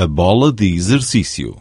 a bola de exercício.